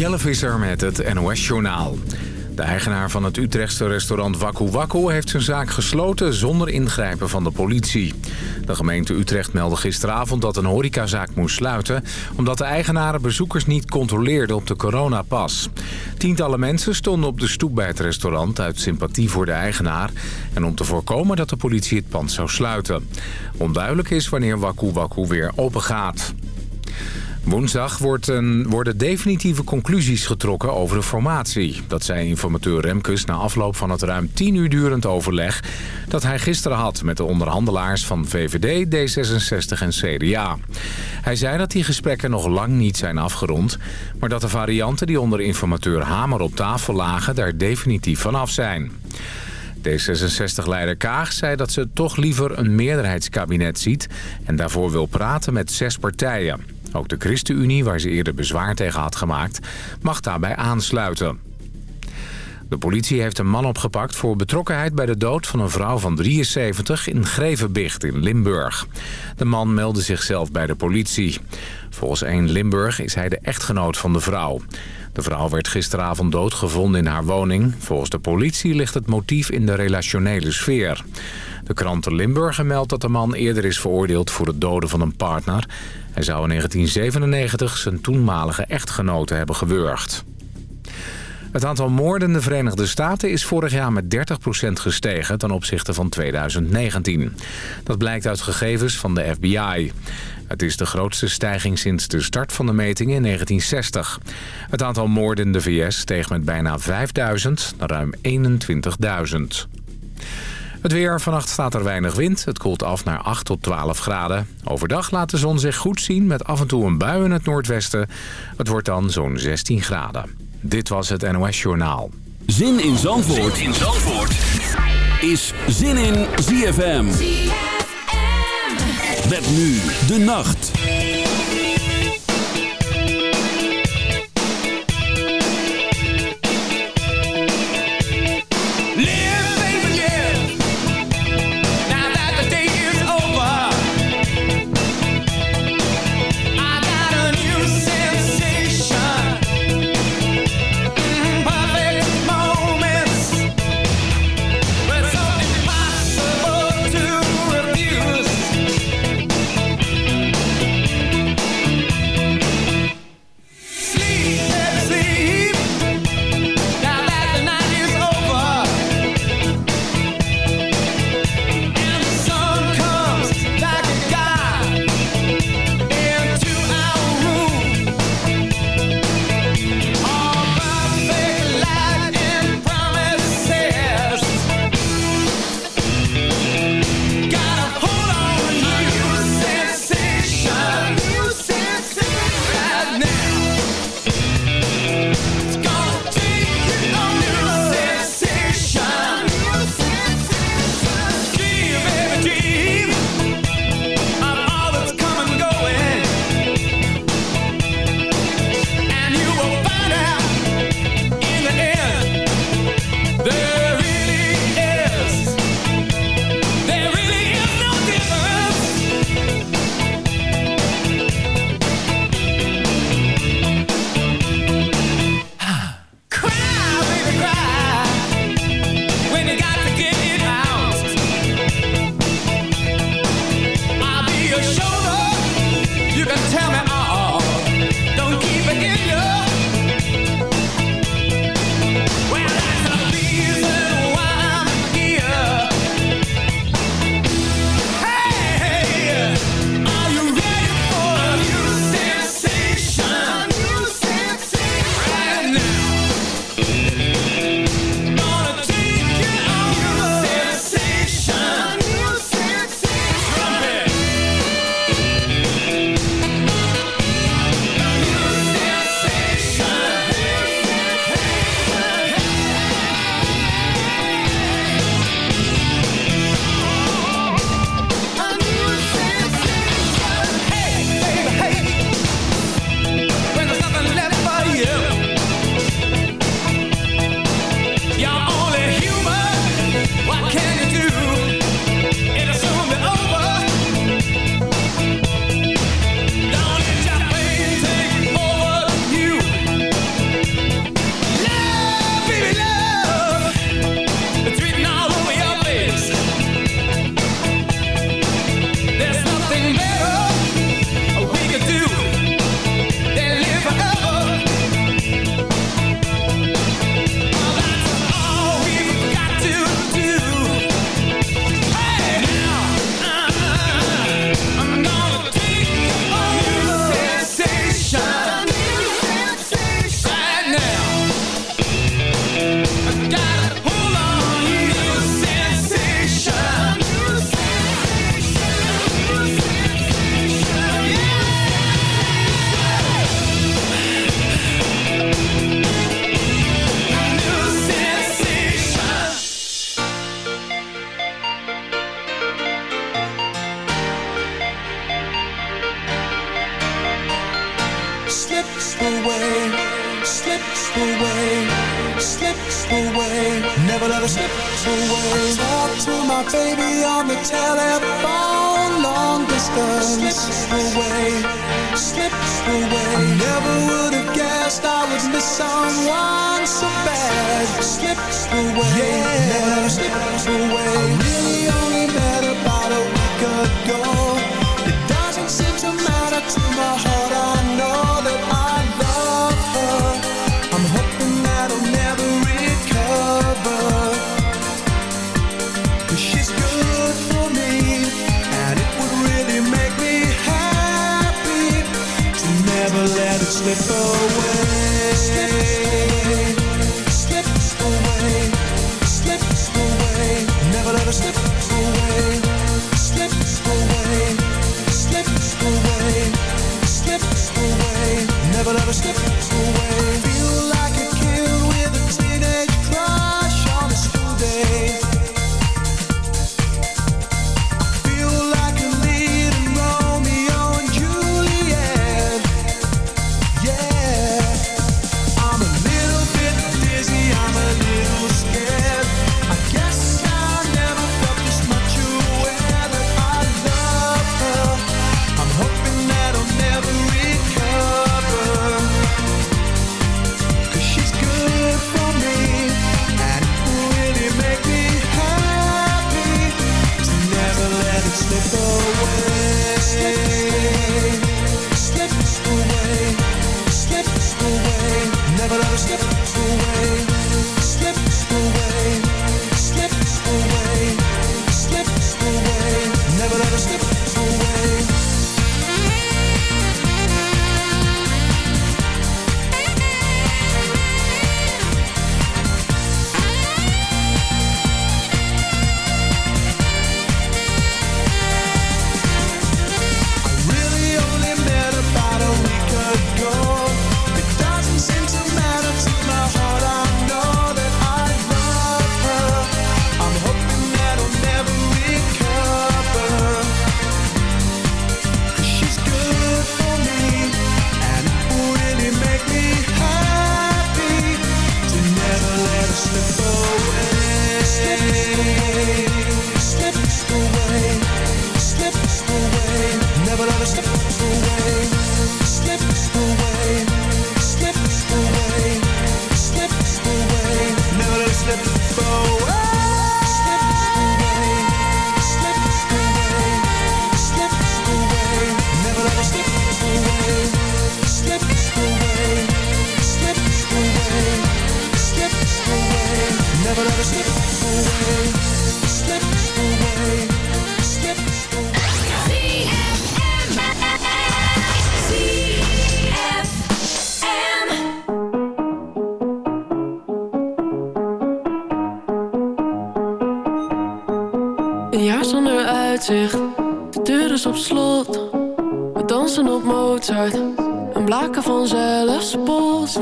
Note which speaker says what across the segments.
Speaker 1: Jelle Visser met het NOS-journaal. De eigenaar van het Utrechtse restaurant Waku Waku heeft zijn zaak gesloten zonder ingrijpen van de politie. De gemeente Utrecht meldde gisteravond dat een horecazaak moest sluiten... omdat de eigenaren bezoekers niet controleerden op de coronapas. Tientallen mensen stonden op de stoep bij het restaurant uit sympathie voor de eigenaar... en om te voorkomen dat de politie het pand zou sluiten. Onduidelijk is wanneer Waku Waku weer open gaat. Woensdag worden definitieve conclusies getrokken over de formatie. Dat zei informateur Remkes na afloop van het ruim 10 uur durend overleg... dat hij gisteren had met de onderhandelaars van VVD, D66 en CDA. Hij zei dat die gesprekken nog lang niet zijn afgerond... maar dat de varianten die onder informateur Hamer op tafel lagen... daar definitief vanaf zijn. D66-leider Kaag zei dat ze toch liever een meerderheidskabinet ziet... en daarvoor wil praten met zes partijen. Ook de ChristenUnie, waar ze eerder bezwaar tegen had gemaakt, mag daarbij aansluiten. De politie heeft een man opgepakt voor betrokkenheid bij de dood van een vrouw van 73 in Grevenbicht in Limburg. De man meldde zichzelf bij de politie. Volgens 1 Limburg is hij de echtgenoot van de vrouw. De vrouw werd gisteravond doodgevonden in haar woning. Volgens de politie ligt het motief in de relationele sfeer. De krant Limburger meldt dat de man eerder is veroordeeld voor het doden van een partner. Hij zou in 1997 zijn toenmalige echtgenote hebben gewurgd. Het aantal moorden in de Verenigde Staten is vorig jaar met 30% gestegen ten opzichte van 2019. Dat blijkt uit gegevens van de FBI. Het is de grootste stijging sinds de start van de metingen in 1960. Het aantal moorden in de VS steeg met bijna 5000 naar ruim 21.000. Het weer. Vannacht staat er weinig wind. Het koelt af naar 8 tot 12 graden. Overdag laat de zon zich goed zien met af en toe een bui in het noordwesten. Het wordt dan zo'n 16 graden. Dit was het NOS Journaal.
Speaker 2: Zin in Zandvoort, zin in Zandvoort. is Zin in ZFM. ZFM. Met nu de nacht.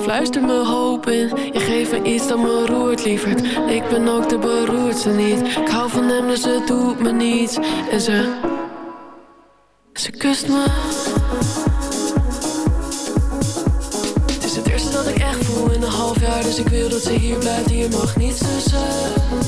Speaker 3: Fluister me hoop in Je geeft me iets dat me roert, lieverd. Ik ben ook de beroerdste niet. Ik hou van hem, dus het doet me niets. En ze... Ze kust me. Het is het eerste dat ik echt voel in een half jaar Dus ik wil dat ze hier blijft, hier mag niets tussen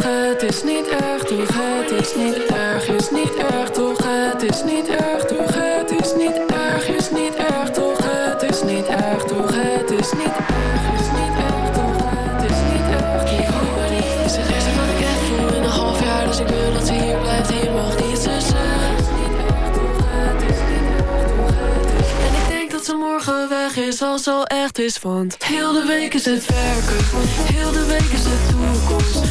Speaker 3: is niet erg toch Het is niet erg, is niet erg toch Het is niet erg toch Het is niet erg, is niet erg toch Het is niet erg toch Het is niet erg, is niet erg toch Het is niet erg Ik hoop maar niet Is het eerste wat ik echt voel in een half jaar Dus ik wil dat ze hier blijft Hier mag niets tussen En ik denk dat ze morgen weg is Als al echt is Want heel de week is het werken Heel de week is de toekomst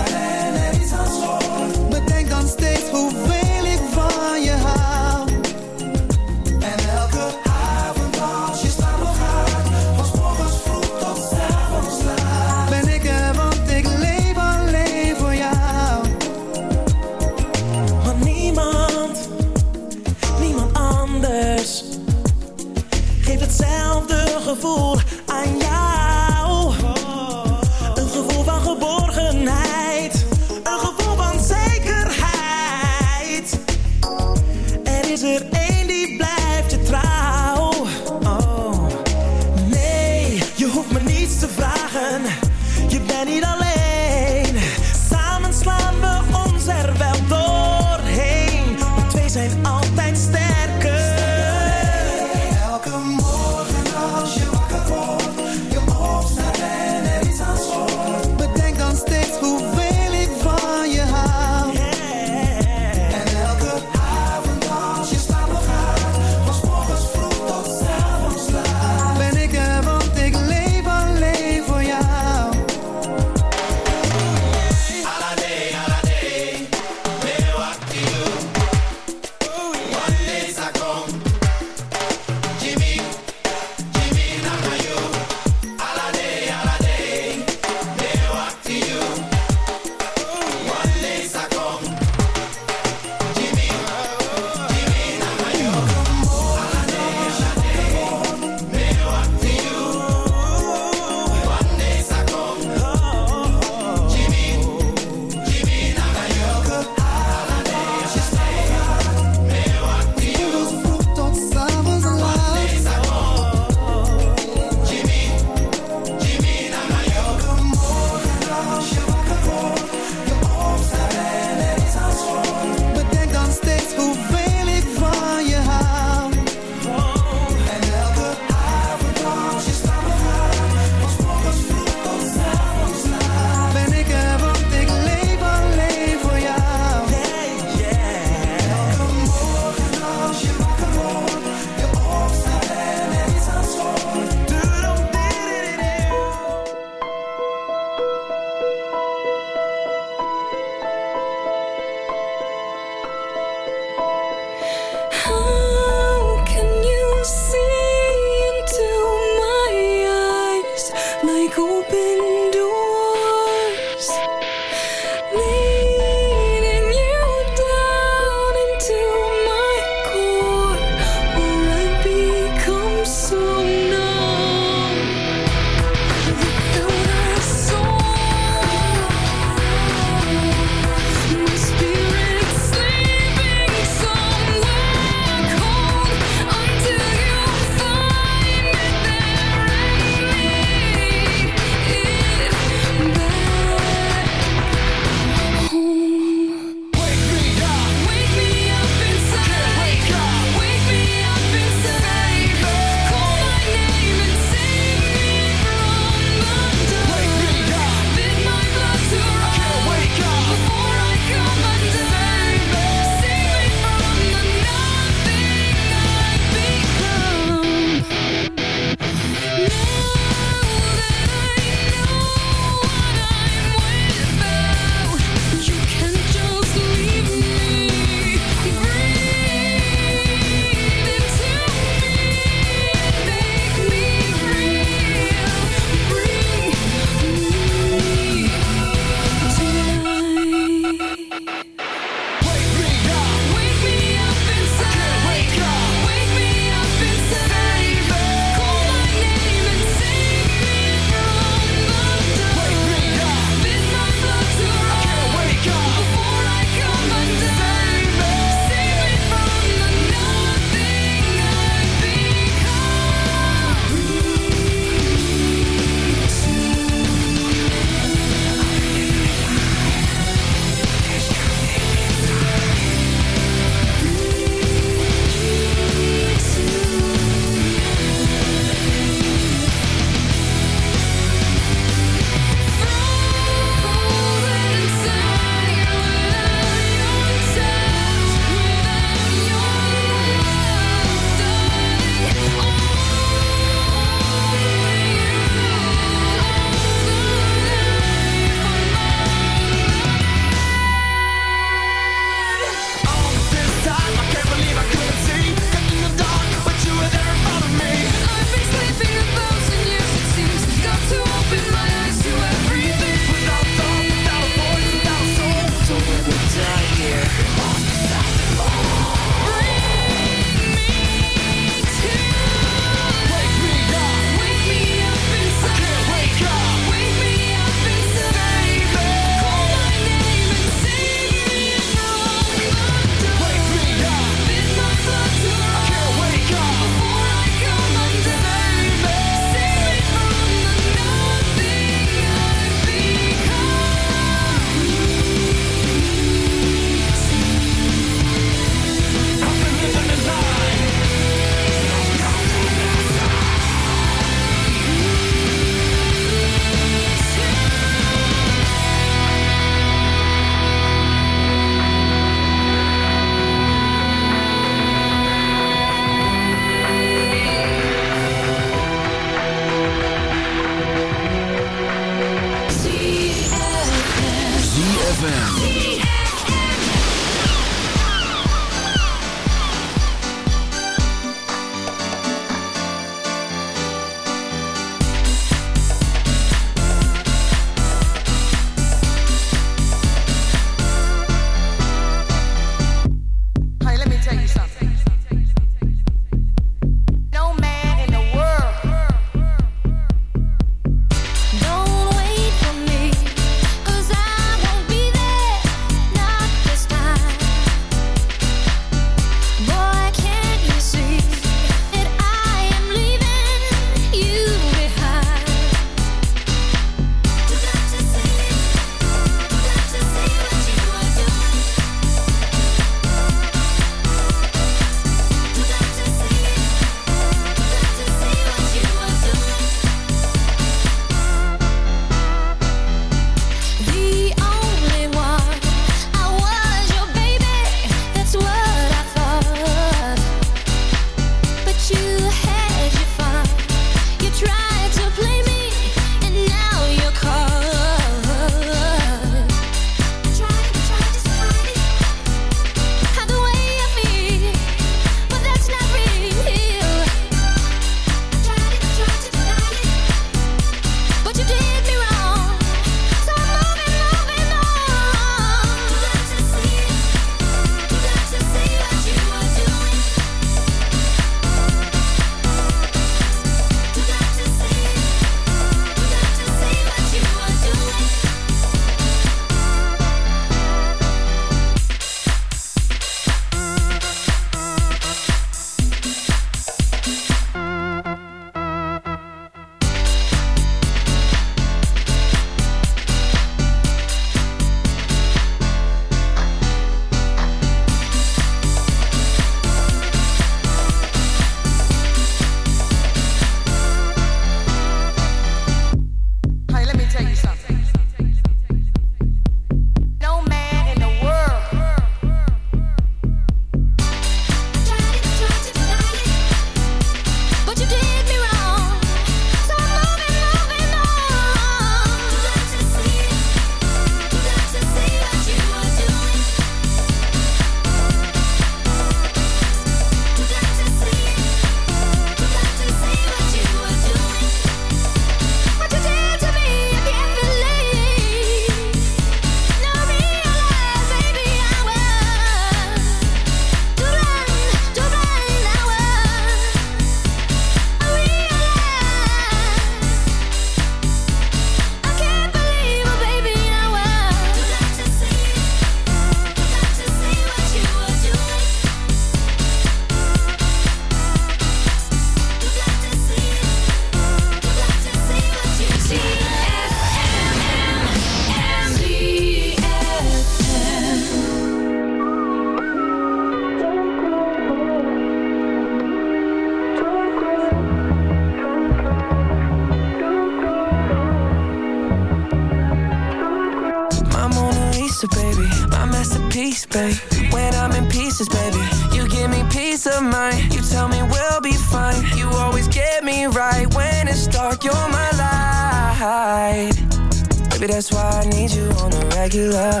Speaker 4: need you
Speaker 5: on the regular.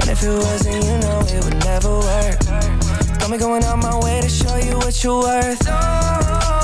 Speaker 5: And if it wasn't, you know it would never work. Got me going out my way to show you what you're worth. Don't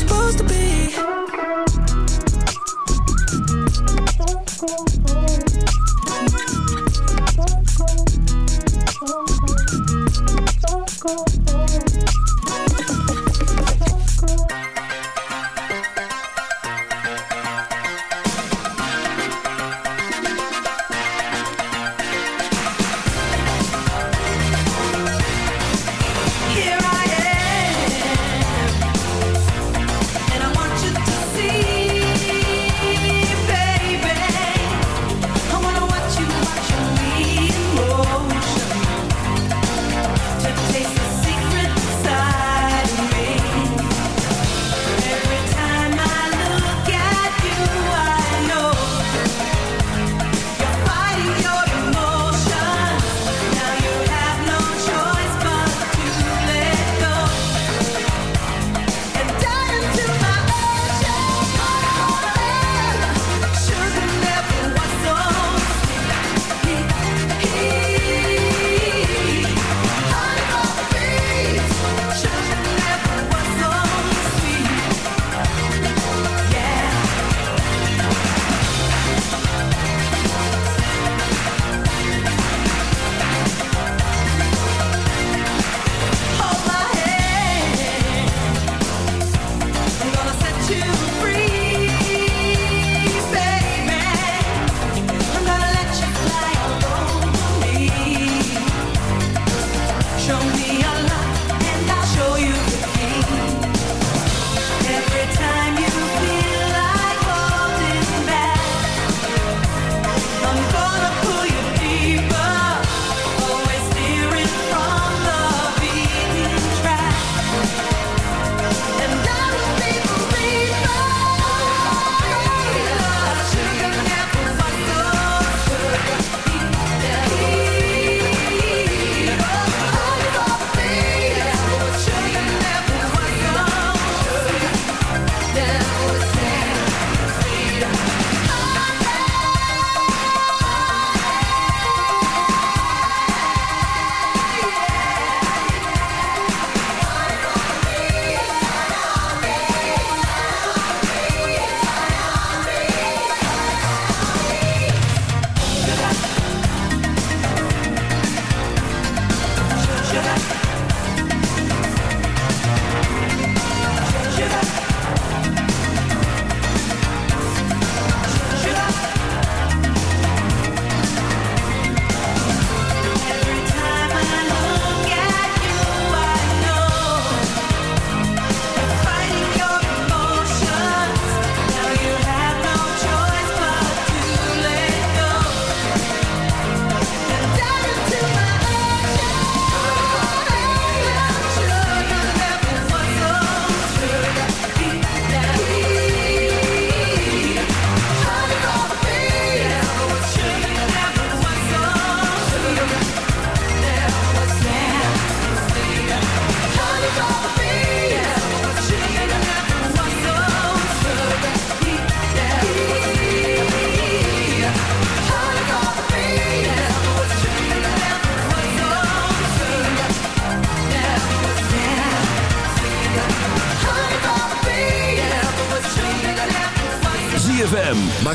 Speaker 5: supposed to be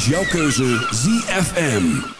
Speaker 6: Is jouw keuze ZFM.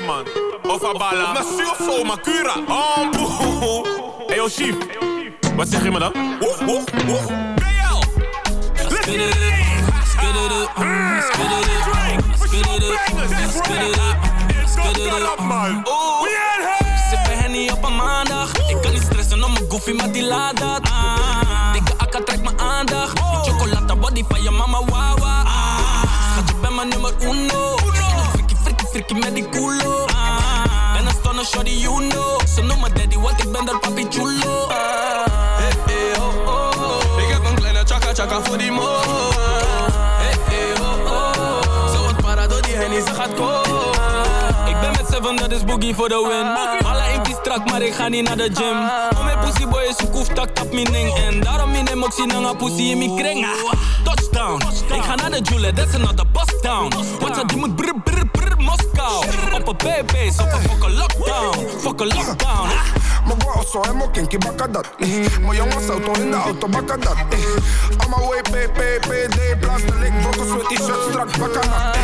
Speaker 7: Deze man. Of Abala. Na Silso, Makura. Oh, boe. Hey, yo, chief. Wat zeg je me dan? Woef, woef, woef. BL. Let's get it in. Spit it up. Spit it up. Spit it up. Spit it up. Spit it up, man. Sippen Henny op een maandag. Ik kan niet stressen om mijn goofy, maar die laat dat. Ah. Dikke akka trekt mijn aandacht. Chocolata body van je mama, wawa. Schat, je bent mijn nummer uno. Frikkie met die culo. Ah, ben een shorty, you know. Ze noemen daddy, want ik ben dat papi chulo. Ah, hey, hey, oh, oh, oh. Ik heb een kleine chaka chaka voor die mo. Hey, hey, oh, oh. Zo wat para door die hennie, ze gaat komen. Ik ben met seven, dat is boogie voor de win. Alle impie strak, maar ik ga niet naar de gym. Om mijn pussy boy is koef, tak tap mijn ding. En daarom in hem ook zien hangen pussy in mijn kring. Touchdown, ik ga naar de jule, that's another bust down. Wat die moet brr brr Op een baby's, op een fucking lockdown. Fucking lockdown.
Speaker 8: Mijn bro zo helemaal kinky bakken dat. Mijn jongens auto in de auto bakken dat. Allemaal way PPPD, blaster lik, brokkels met die shirt strak bakken dat.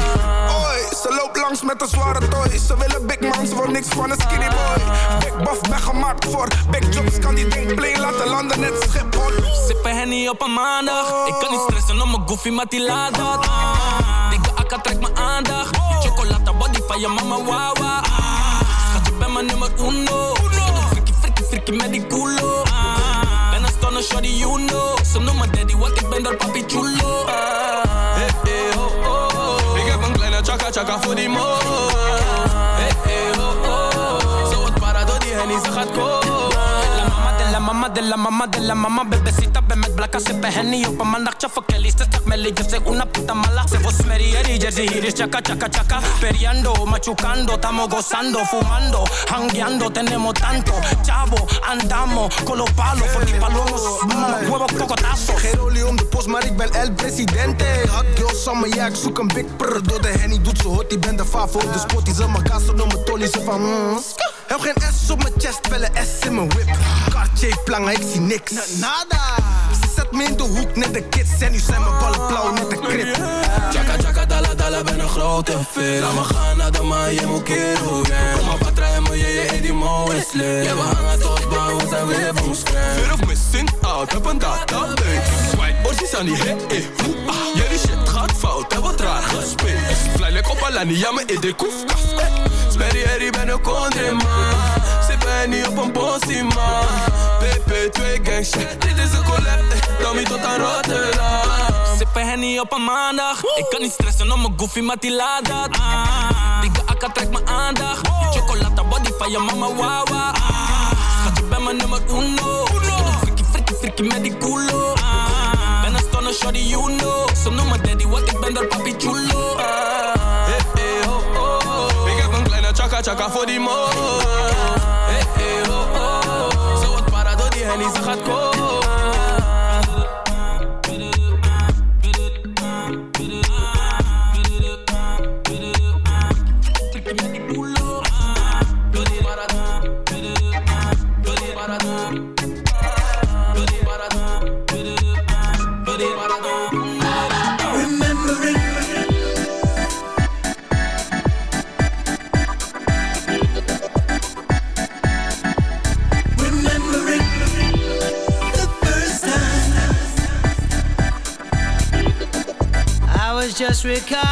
Speaker 8: Oi, ze loopt langs met een zware toy. Ze willen big man, ze niks van een skinny boy. Big buff, ben gemaakt voor big jobs. Kan die ding plane laten landen, net Schiphol.
Speaker 7: Sippen Henny op een maandag. Ik kan niet stressen om mijn goofy, maar die laat dat. Dikke akka trekt mijn aandacht. Chocolata body je mama, wawa. Schat, je bent mijn nummer uno. Frikkie, frikkie, frikkie met die culo. Ben een stunner, shorty, you know. Ze noemen daddy, want ik ben daar papi chulo. Hey, hey, oh, oh. Ik heb een kleine chaka chaka voor die mo. Hey, hey, oh, oh. Zo wat para door die hennie, ze gaat komen
Speaker 9: de la mama de la mama. Bebecita, ven met blakka, sippen henny op een maandagje Voor Kelly, ze zegt Melly, yo soy una puta mala. Se vos merieri, jersey, hier is chaka, chaka, chaka Periando, machucando, estamos gozando Fumando, hangueando, tenemos tanto. Chavo, andamos con los palos Voor die palomos, huevos, cocotazos.
Speaker 8: Geen om de post, maar ik ben el presidente. Hot girl summer, ja, ik zoek een big prr Door de henny doet ze hot, die ben de favo De spot, die ze mijn gas, op mijn tolly, ze van mm. Heb geen S op mijn chest, wel een S in mijn whip Cartier plangen, ik zie niks. Nada. Ze zet me in de hoek, net de kids. En nu zijn mijn ballen blauw, net de krip.
Speaker 7: Chaka, chaka, dala, dala, ben een grote fit. Laat me gaan naar de maan, je moet kero, yeah. Kom maar, patra, en me, je, je, die mo is. Ja, we hangen tot bouw, we zijn weer van scratch. Fear of missing out, heb een database. Swipe, orsies aan die hit, eh, hoe, ah. Jullie shit gaat
Speaker 5: Tani jammer in de koefkaf. Herrie ben een kondre man. Sippen niet op een possie man. PP2 gang shit, dit is een collab. Tommy tot aan Rotterdam.
Speaker 7: Sippen henny op een maandag. Ik kan niet stressen om mijn goofy, maar die laat dat. Ah. Dikke akka trekt mijn aandacht. Die chocolata body van je mama wawa. Ah. Schat, je bent mijn nummer uno. Frikkie, frikkie, frikkie met die culo. Ah. Ben een stunner, shawty, you know. Ze noemen daddy, wat ik ben daar papi chulo.
Speaker 5: Hey, chaka voor die mo. Hey, hey, ho. Zo wat die hennie, ze gaat komen.
Speaker 2: disregard